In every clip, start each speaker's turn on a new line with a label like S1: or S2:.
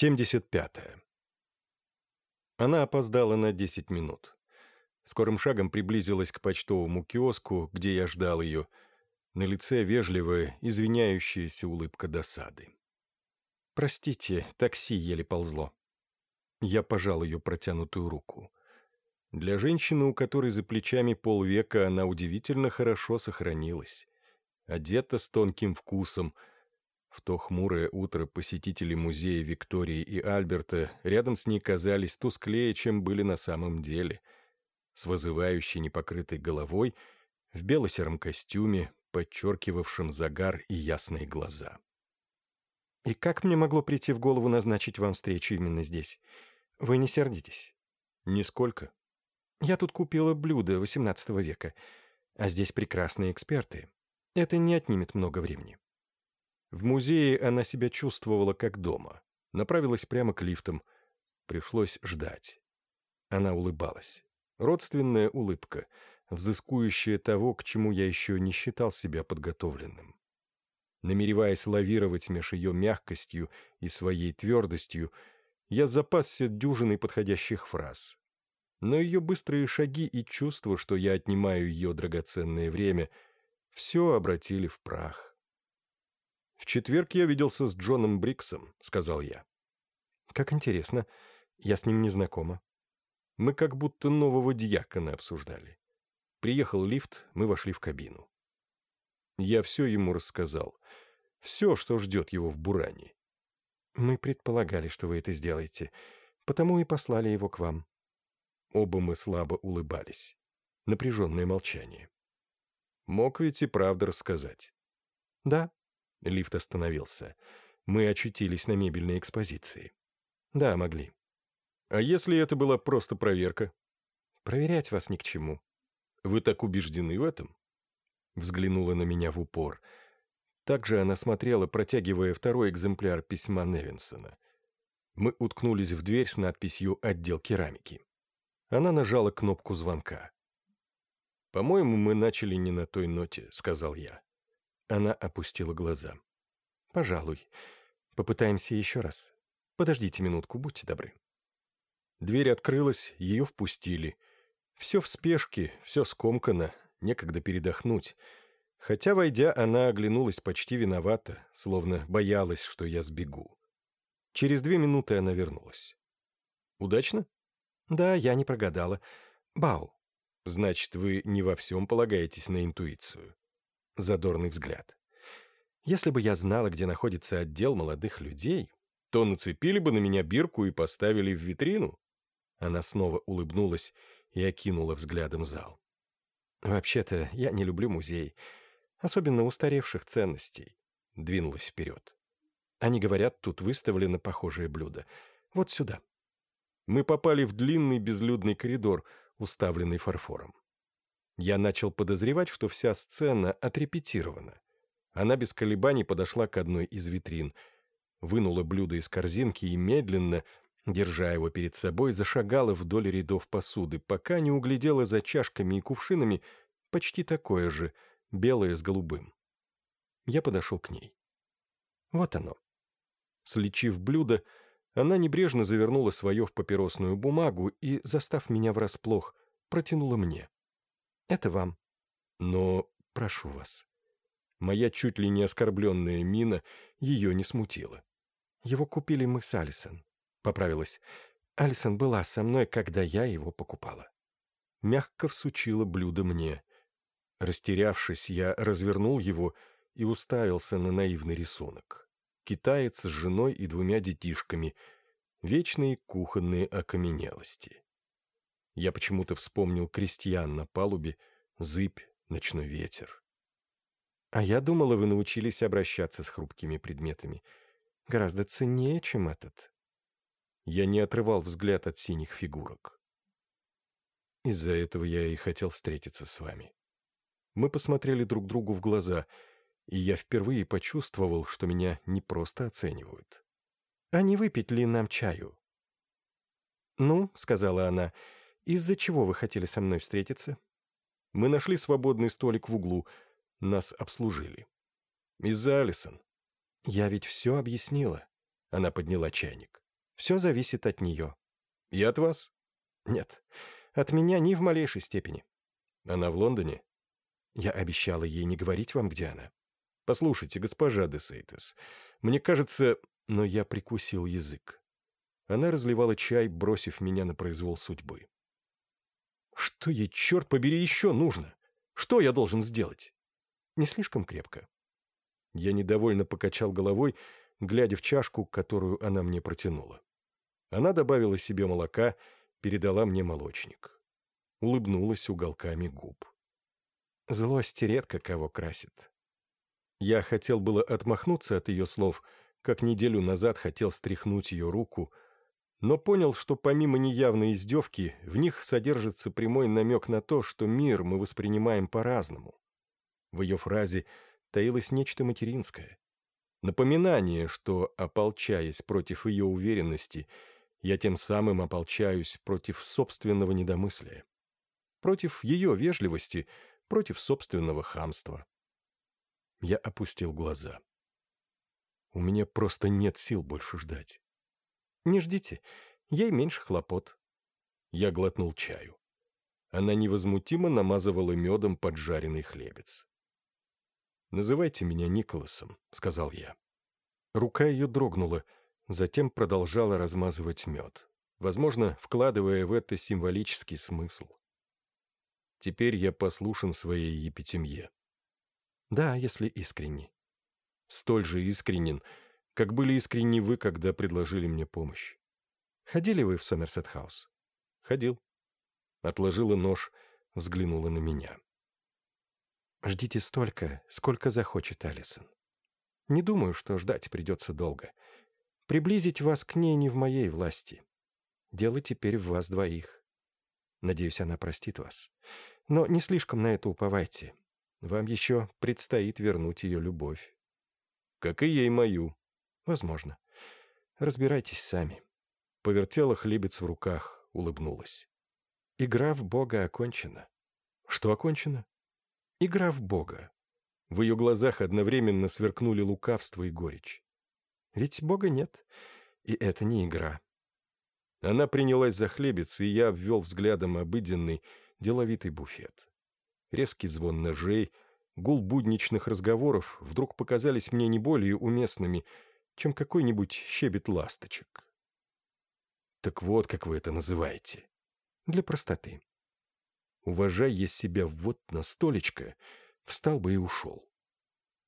S1: 75. -е. Она опоздала на 10 минут. Скорым шагом приблизилась к почтовому киоску, где я ждал ее. На лице вежливая, извиняющаяся улыбка досады. «Простите, такси еле ползло». Я пожал ее протянутую руку. Для женщины, у которой за плечами полвека, она удивительно хорошо сохранилась. Одета с тонким вкусом — в то хмурое утро посетители музея Виктории и Альберта рядом с ней казались тусклее, чем были на самом деле. С вызывающей непокрытой головой, в бело-сером костюме, подчеркивавшем загар и ясные глаза. «И как мне могло прийти в голову назначить вам встречу именно здесь? Вы не сердитесь?» «Нисколько. Я тут купила блюдо XVIII века, а здесь прекрасные эксперты. Это не отнимет много времени». В музее она себя чувствовала как дома. Направилась прямо к лифтам. Пришлось ждать. Она улыбалась. Родственная улыбка, взыскующая того, к чему я еще не считал себя подготовленным. Намереваясь лавировать меж ее мягкостью и своей твердостью, я запасся дюжиной подходящих фраз. Но ее быстрые шаги и чувство, что я отнимаю ее драгоценное время, все обратили в прах. «В четверг я виделся с Джоном Бриксом», — сказал я. «Как интересно. Я с ним не знакома». Мы как будто нового дьякона обсуждали. Приехал лифт, мы вошли в кабину. Я все ему рассказал. Все, что ждет его в Буране. Мы предполагали, что вы это сделаете, потому и послали его к вам. Оба мы слабо улыбались. Напряженное молчание. Мог ведь и правда рассказать. Да, Лифт остановился. Мы очутились на мебельной экспозиции. Да, могли. А если это была просто проверка? Проверять вас ни к чему. Вы так убеждены в этом? Взглянула на меня в упор. Также она смотрела, протягивая второй экземпляр письма Невинсона. Мы уткнулись в дверь с надписью «Отдел керамики». Она нажала кнопку звонка. «По-моему, мы начали не на той ноте», — сказал я. Она опустила глаза. «Пожалуй. Попытаемся еще раз. Подождите минутку, будьте добры». Дверь открылась, ее впустили. Все в спешке, все скомкано, некогда передохнуть. Хотя, войдя, она оглянулась почти виновата, словно боялась, что я сбегу. Через две минуты она вернулась. «Удачно?» «Да, я не прогадала. Бау». «Значит, вы не во всем полагаетесь на интуицию?» Задорный взгляд. Если бы я знала, где находится отдел молодых людей, то нацепили бы на меня бирку и поставили в витрину. Она снова улыбнулась и окинула взглядом зал. «Вообще-то я не люблю музей, особенно устаревших ценностей», — двинулась вперед. «Они говорят, тут выставлено похожее блюдо. Вот сюда». Мы попали в длинный безлюдный коридор, уставленный фарфором. Я начал подозревать, что вся сцена отрепетирована. Она без колебаний подошла к одной из витрин, вынула блюдо из корзинки и медленно, держа его перед собой, зашагала вдоль рядов посуды, пока не углядела за чашками и кувшинами почти такое же, белое с голубым. Я подошел к ней. Вот оно. Слечив блюдо, она небрежно завернула свое в папиросную бумагу и, застав меня врасплох, протянула мне. Это вам. Но прошу вас. Моя чуть ли не оскорбленная мина ее не смутила. Его купили мы с Алисон. Поправилась. Алисон была со мной, когда я его покупала. Мягко всучила блюдо мне. Растерявшись, я развернул его и уставился на наивный рисунок. Китаец с женой и двумя детишками. Вечные кухонные окаменелости. Я почему-то вспомнил крестьян на палубе, зыбь, ночной ветер. А я думала, вы научились обращаться с хрупкими предметами. Гораздо ценнее, чем этот. Я не отрывал взгляд от синих фигурок. Из-за этого я и хотел встретиться с вами. Мы посмотрели друг другу в глаза, и я впервые почувствовал, что меня не просто оценивают. «А не выпить ли нам чаю?» «Ну», — сказала она, — из-за чего вы хотели со мной встретиться? Мы нашли свободный столик в углу. Нас обслужили. Из-за Алисон. Я ведь все объяснила. Она подняла чайник.
S2: Все зависит от нее.
S1: И от вас?
S2: Нет, от меня ни в малейшей степени.
S1: Она в Лондоне?
S2: Я обещала ей не говорить вам, где она.
S1: Послушайте, госпожа де Сейтес, мне кажется... Но я прикусил язык. Она разливала чай, бросив меня на произвол судьбы. Что ей, черт побери, еще нужно? Что я должен сделать?
S2: Не слишком крепко.
S1: Я недовольно покачал головой, глядя в чашку, которую она мне протянула. Она добавила себе молока, передала мне молочник. Улыбнулась уголками губ.
S2: Злость редко кого красит.
S1: Я хотел было отмахнуться от ее слов, как неделю назад хотел стряхнуть ее руку, но понял, что помимо неявной издевки, в них содержится прямой намек на то, что мир мы воспринимаем по-разному. В ее фразе таилось нечто материнское. Напоминание, что, ополчаясь против ее уверенности, я тем самым ополчаюсь против собственного недомыслия. Против ее вежливости, против собственного хамства. Я опустил глаза. У меня просто нет сил больше ждать.
S2: Не ждите, ей меньше хлопот.
S1: Я глотнул чаю. Она невозмутимо намазывала медом поджаренный хлебец. «Называйте меня Николасом», — сказал я. Рука ее дрогнула, затем продолжала размазывать мед, возможно, вкладывая в это символический смысл. Теперь я послушен своей епитемье.
S2: Да, если искренне.
S1: Столь же искренен, как были искренни вы, когда предложили мне помощь.
S2: Ходили вы в Сомерсет-хаус?
S1: Ходил. Отложила нож, взглянула на меня.
S2: Ждите столько, сколько захочет Алисон. Не думаю, что ждать придется долго. Приблизить вас к ней не в моей власти. Дело теперь в вас двоих. Надеюсь, она простит вас. Но не слишком на это уповайте. Вам еще предстоит вернуть ее любовь.
S1: Как и ей мою.
S2: Возможно. Разбирайтесь сами.
S1: Повертела хлебец в руках, улыбнулась.
S2: Игра в Бога окончена.
S1: Что окончено?
S2: Игра в Бога.
S1: В ее глазах одновременно сверкнули лукавство и горечь.
S2: Ведь Бога нет, и это не игра.
S1: Она принялась за хлебец, и я обвел взглядом обыденный, деловитый буфет. Резкий звон ножей, гул будничных разговоров вдруг показались мне не более уместными, чем какой-нибудь щебет ласточек. Так вот, как вы это называете.
S2: Для простоты.
S1: Уважая себя вот на столечко, встал бы и ушел.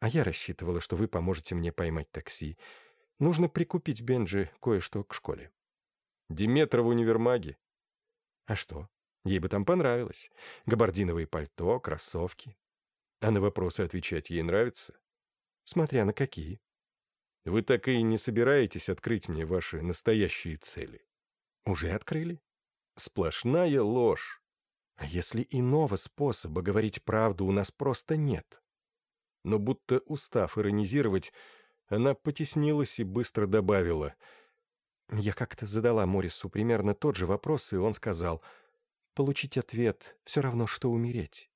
S2: А я рассчитывала, что вы поможете мне поймать такси. Нужно прикупить Бенджи кое-что к школе.
S1: Диметра в универмаге.
S2: А что? Ей бы там понравилось. Габардиновые пальто, кроссовки.
S1: А на вопросы отвечать ей нравится?
S2: Смотря на какие.
S1: Вы так и не собираетесь открыть мне ваши настоящие цели?
S2: Уже открыли?
S1: Сплошная ложь.
S2: А если иного способа говорить правду у нас просто нет?
S1: Но будто устав иронизировать, она потеснилась и быстро добавила.
S2: Я как-то задала Морису примерно тот же вопрос, и он сказал, «Получить ответ — все равно, что умереть».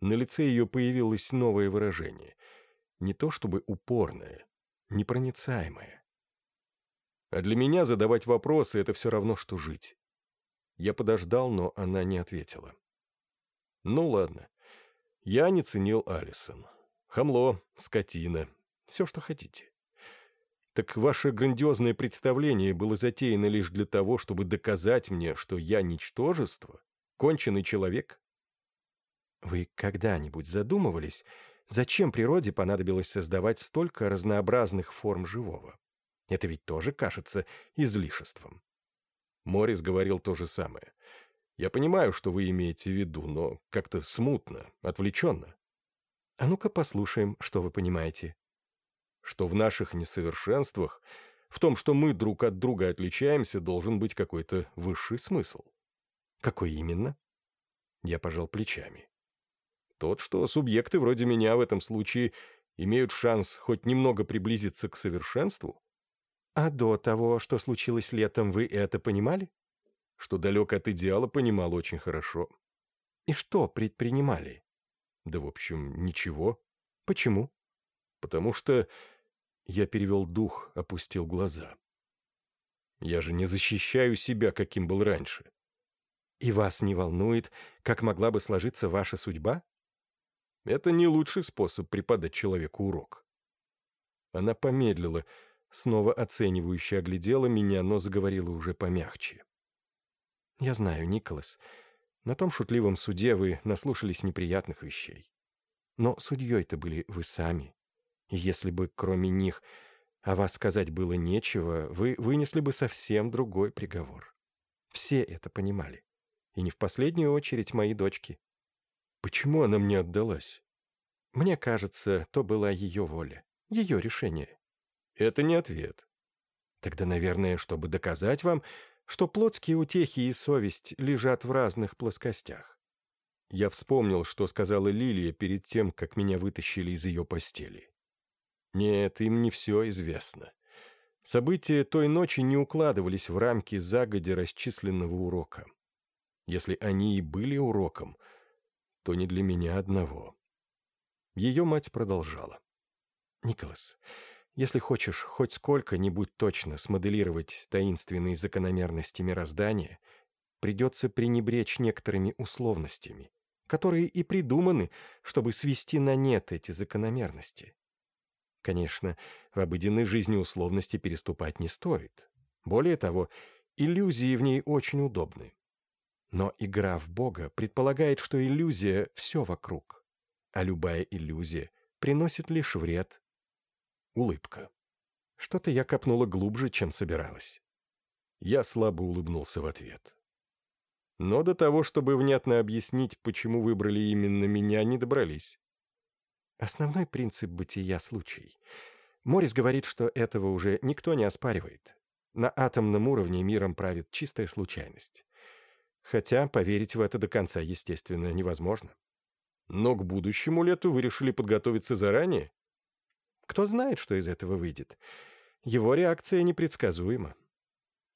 S1: На лице ее появилось новое выражение. Не то чтобы упорное, непроницаемое. А для меня задавать вопросы — это все равно, что жить. Я подождал, но она не ответила. Ну ладно. Я не ценил Алисон. Хамло, скотина, все, что хотите. Так ваше грандиозное представление было затеяно лишь для того, чтобы доказать мне, что я ничтожество, конченый человек?
S2: Вы когда-нибудь задумывались, зачем природе понадобилось создавать столько разнообразных форм живого? Это ведь тоже кажется излишеством.
S1: Морис говорил то же самое. Я понимаю, что вы имеете в виду, но как-то смутно, отвлеченно.
S2: А ну-ка послушаем, что вы понимаете.
S1: Что в наших несовершенствах, в том, что мы друг от друга отличаемся, должен быть какой-то высший смысл.
S2: Какой именно?
S1: Я пожал плечами. Тот, что субъекты вроде меня в этом случае имеют шанс хоть немного приблизиться к совершенству,
S2: а до того, что случилось летом, вы это понимали?
S1: Что далек от идеала, понимал очень хорошо.
S2: И что предпринимали?
S1: Да, в общем, ничего.
S2: Почему?
S1: Потому что... Я перевел дух, опустил глаза. Я же не защищаю себя, каким был раньше.
S2: И вас не волнует, как могла бы сложиться ваша судьба?
S1: Это не лучший способ преподать человеку урок. Она помедлила, снова оценивающе оглядела меня, но заговорила уже помягче.
S2: «Я знаю, Николас, на том шутливом суде вы наслушались неприятных вещей. Но судьей-то были вы сами. И если бы, кроме них, о вас сказать было нечего, вы вынесли бы совсем другой приговор. Все это понимали. И не в последнюю очередь мои дочки.
S1: Почему она мне отдалась?
S2: Мне кажется, то была ее воля, ее решение.
S1: Это не ответ.
S2: Тогда, наверное, чтобы доказать вам, что плотские утехи и совесть лежат в разных плоскостях.
S1: Я вспомнил, что сказала Лилия перед тем, как меня вытащили из ее постели. Нет, им не все известно. События той ночи не укладывались в рамки загодя расчисленного урока. Если они и были уроком, то не для меня одного. Ее мать продолжала.
S2: «Николас, если хочешь хоть сколько-нибудь точно смоделировать таинственные закономерности мироздания, придется пренебречь некоторыми условностями, которые и придуманы, чтобы свести на нет эти закономерности. Конечно, в обыденной жизни условности переступать не стоит. Более того, иллюзии в ней очень удобны. Но игра в Бога предполагает, что иллюзия — все вокруг, а любая иллюзия приносит лишь вред. Улыбка. Что-то я копнула глубже, чем собиралась.
S1: Я слабо улыбнулся в ответ. Но до того, чтобы внятно объяснить, почему выбрали именно меня, не добрались.
S2: Основной принцип бытия — случай. Морис говорит, что этого уже никто не оспаривает. На атомном уровне миром правит чистая случайность. Хотя поверить в это до конца, естественно, невозможно.
S1: Но к будущему лету вы решили подготовиться заранее?
S2: Кто знает, что из этого выйдет. Его реакция непредсказуема.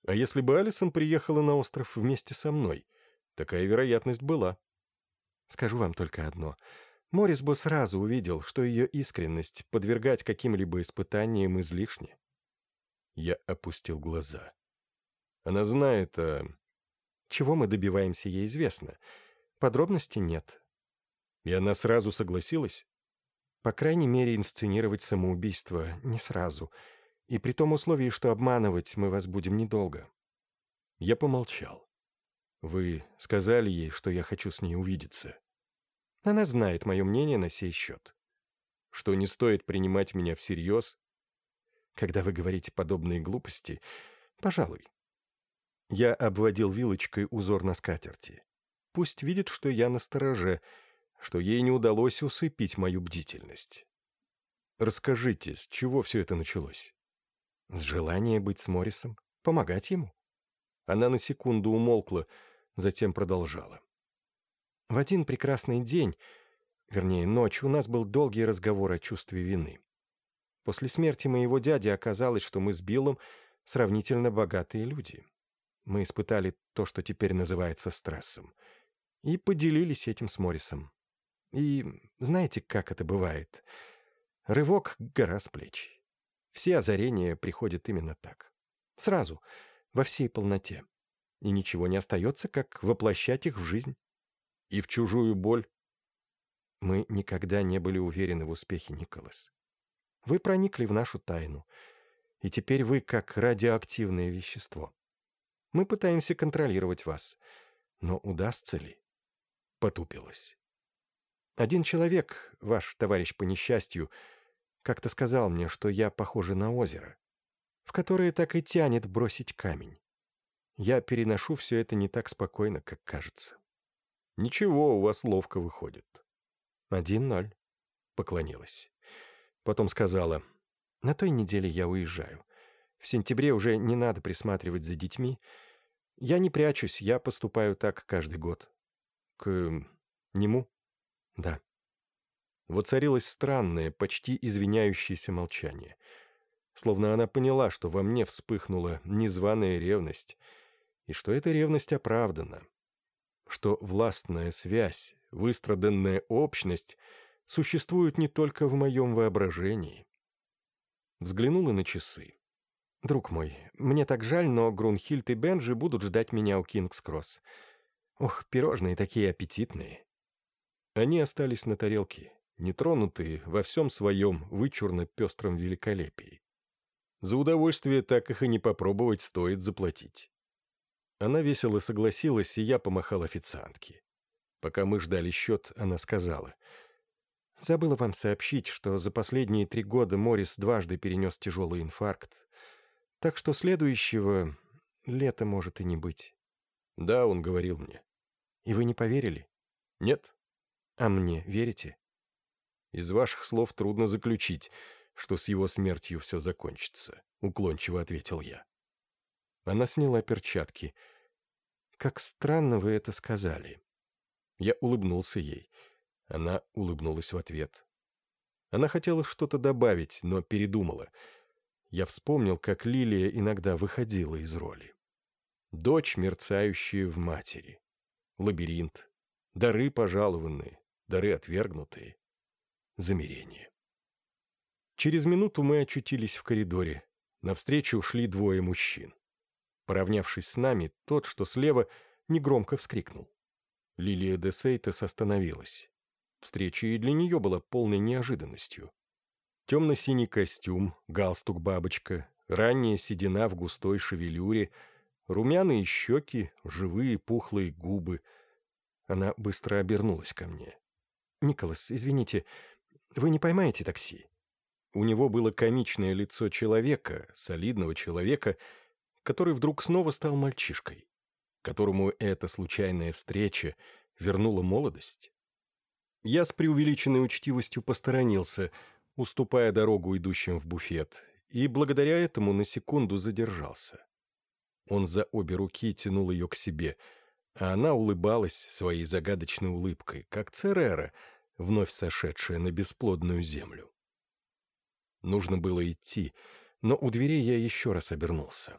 S1: А если бы Алисон приехала на остров вместе со мной? Такая вероятность была.
S2: Скажу вам только одно — Морис бы сразу увидел, что ее искренность подвергать каким-либо испытаниям излишне.
S1: Я опустил глаза. Она знает о...
S2: Чего мы добиваемся, ей известно. Подробностей нет.
S1: И она сразу согласилась?
S2: По крайней мере, инсценировать самоубийство не сразу. И при том условии, что обманывать мы вас будем недолго.
S1: Я помолчал. Вы сказали ей, что я хочу с ней увидеться.
S2: Она знает мое мнение на сей счет.
S1: Что не стоит принимать меня всерьез?
S2: Когда вы говорите подобные глупости, пожалуй. Я обводил вилочкой узор на скатерти. Пусть видит, что я настороже, что ей не удалось усыпить мою бдительность.
S1: Расскажите, с чего все это началось?
S2: С желания быть с Моррисом, помогать ему.
S1: Она на секунду умолкла, затем продолжала.
S2: В один прекрасный день, вернее, ночь, у нас был долгий разговор о чувстве вины. После смерти моего дяди оказалось, что мы с Биллом сравнительно богатые люди. Мы испытали то, что теперь называется стрессом. И поделились этим с Моррисом. И знаете, как это бывает? Рывок — гора с плеч. Все озарения приходят именно так. Сразу, во всей полноте. И ничего не остается, как воплощать их в жизнь
S1: и в чужую боль.
S2: Мы никогда не были уверены в успехе, Николас. Вы проникли в нашу тайну, и теперь вы как радиоактивное вещество. Мы пытаемся контролировать вас, но удастся ли? Потупилась. Один человек, ваш товарищ по несчастью, как-то сказал мне, что я похожа на озеро, в которое так и тянет бросить камень. Я переношу все это не так спокойно, как кажется.
S1: Ничего, у вас ловко выходит.
S2: Один ноль. Поклонилась. Потом сказала, на той неделе я уезжаю. В сентябре уже не надо присматривать за детьми. Я не прячусь, я поступаю так каждый год.
S1: К нему?
S2: Да.
S1: Воцарилось странное, почти извиняющееся молчание. Словно она поняла, что во мне вспыхнула незваная ревность, и что эта ревность оправдана, что властная связь, выстраданная общность существуют не только в моем воображении. Взглянула на часы.
S2: «Друг мой, мне так жаль, но Грунхильд и Бенджи будут ждать меня у Кингс-Кросс. Ох, пирожные такие аппетитные».
S1: Они остались на тарелке, нетронутые во всем своем вычурно-пестром великолепии. За удовольствие так их и не попробовать стоит заплатить. Она весело согласилась, и я помахал официантке. Пока мы ждали счет, она сказала.
S2: «Забыла вам сообщить, что за последние три года Моррис дважды перенес тяжелый инфаркт. Так что следующего лета может и не быть».
S1: «Да», — он говорил мне.
S2: «И вы не поверили?»
S1: «Нет».
S2: «А мне верите?»
S1: «Из ваших слов трудно заключить, что с его смертью все закончится», — уклончиво ответил я.
S2: Она сняла перчатки. «Как странно вы это сказали».
S1: Я улыбнулся ей. Она улыбнулась в ответ. Она хотела что-то добавить, но передумала. Я вспомнил, как Лилия иногда выходила из роли. Дочь, мерцающая в матери. Лабиринт. Дары пожалованные, дары отвергнутые. Замерение. Через минуту мы очутились в коридоре. Навстречу ушли двое мужчин. Поравнявшись с нами, тот, что слева, негромко вскрикнул. Лилия де Сейтес остановилась. Встреча и для нее была полной неожиданностью. Темно-синий костюм, галстук-бабочка, ранняя седина в густой шевелюре, румяные щеки, живые пухлые губы. Она быстро обернулась ко мне.
S2: «Николас, извините, вы не поймаете такси?»
S1: У него было комичное лицо человека, солидного человека, который вдруг снова стал мальчишкой которому эта случайная встреча вернула молодость? Я с преувеличенной учтивостью посторонился, уступая дорогу идущим в буфет, и благодаря этому на секунду задержался. Он за обе руки тянул ее к себе, а она улыбалась своей загадочной улыбкой, как Церера, вновь сошедшая на бесплодную землю. Нужно было идти, но у дверей я еще раз обернулся.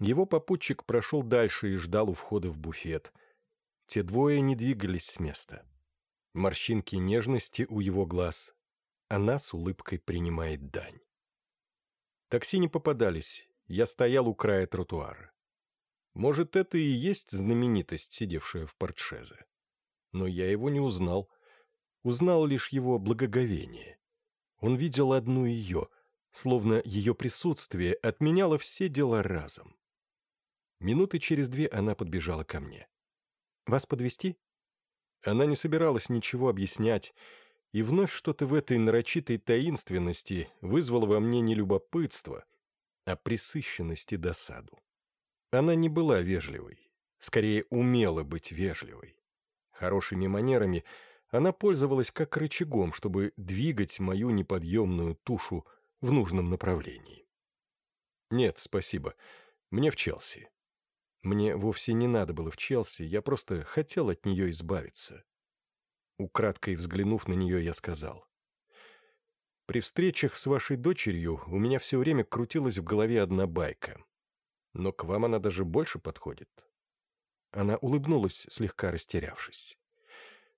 S1: Его попутчик прошел дальше и ждал у входа в буфет. Те двое не двигались с места. Морщинки нежности у его глаз. Она с улыбкой принимает дань. Такси не попадались. Я стоял у края тротуара. Может, это и есть знаменитость, сидевшая в портшезе. Но я его не узнал. Узнал лишь его благоговение. Он видел одну ее, словно ее присутствие отменяло все дела разом. Минуты через две она подбежала ко мне. «Вас подвести? Она не собиралась ничего объяснять, и вновь что-то в этой нарочитой таинственности вызвало во мне не любопытство, а присыщенность и досаду. Она не была вежливой, скорее умела быть вежливой. Хорошими манерами она пользовалась как рычагом, чтобы двигать мою неподъемную тушу в нужном направлении. «Нет, спасибо. Мне в Челси. Мне вовсе не надо было в Челси, я просто хотел от нее избавиться. Украдкой взглянув на нее, я сказал. При встречах с вашей дочерью у меня все время крутилась в голове одна байка. Но к вам она даже больше подходит. Она улыбнулась, слегка растерявшись.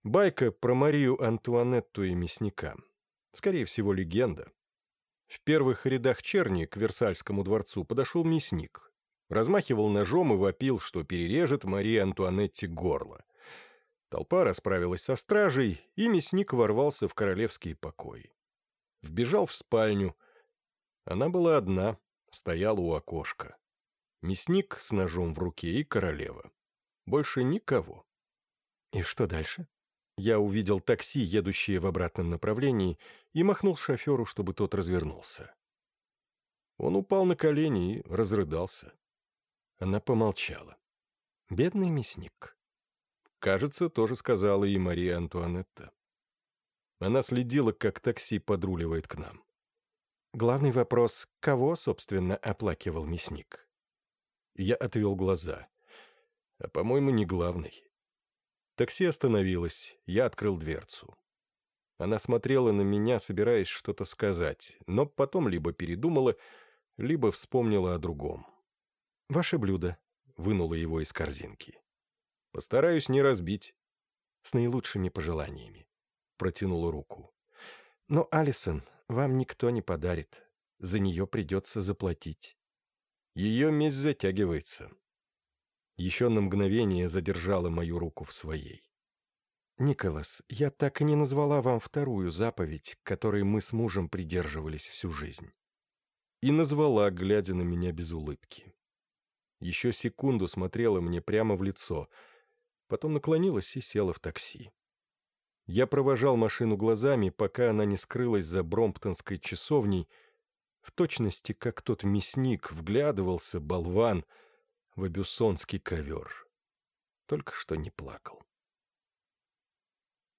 S1: Байка про Марию Антуанетту и мясника. Скорее всего, легенда. В первых рядах черни к Версальскому дворцу подошел мясник, размахивал ножом и вопил, что перережет Марии Антуанетте горло. Толпа расправилась со стражей, и мясник ворвался в королевский покой. Вбежал в спальню. Она была одна, стояла у окошка. Мясник с ножом в руке и королева. Больше никого. И что дальше? Я увидел такси, едущее в обратном направлении, и махнул шоферу, чтобы тот развернулся. Он упал на колени и разрыдался. Она помолчала. «Бедный мясник». Кажется, тоже сказала и Мария Антуанетта. Она следила, как такси подруливает к нам. Главный вопрос, кого, собственно, оплакивал мясник? Я отвел глаза. А, по-моему, не главный. Такси остановилось, я открыл дверцу. Она смотрела на меня, собираясь что-то сказать, но потом либо передумала, либо вспомнила о другом. «Ваше блюдо», — вынула его из корзинки. «Постараюсь не разбить». «С наилучшими пожеланиями», — протянула руку. «Но, Алисон, вам никто не подарит. За нее придется заплатить». Ее месть затягивается. Еще на мгновение задержала мою руку в своей.
S2: «Николас, я так и не назвала вам вторую заповедь, которой мы с мужем придерживались всю жизнь».
S1: И назвала, глядя на меня без улыбки. Еще секунду смотрела мне прямо в лицо, потом наклонилась и села в такси. Я провожал машину глазами, пока она не скрылась за Бромптонской часовней, в точности, как тот мясник вглядывался, болван, в абюсонский ковер. Только что не плакал.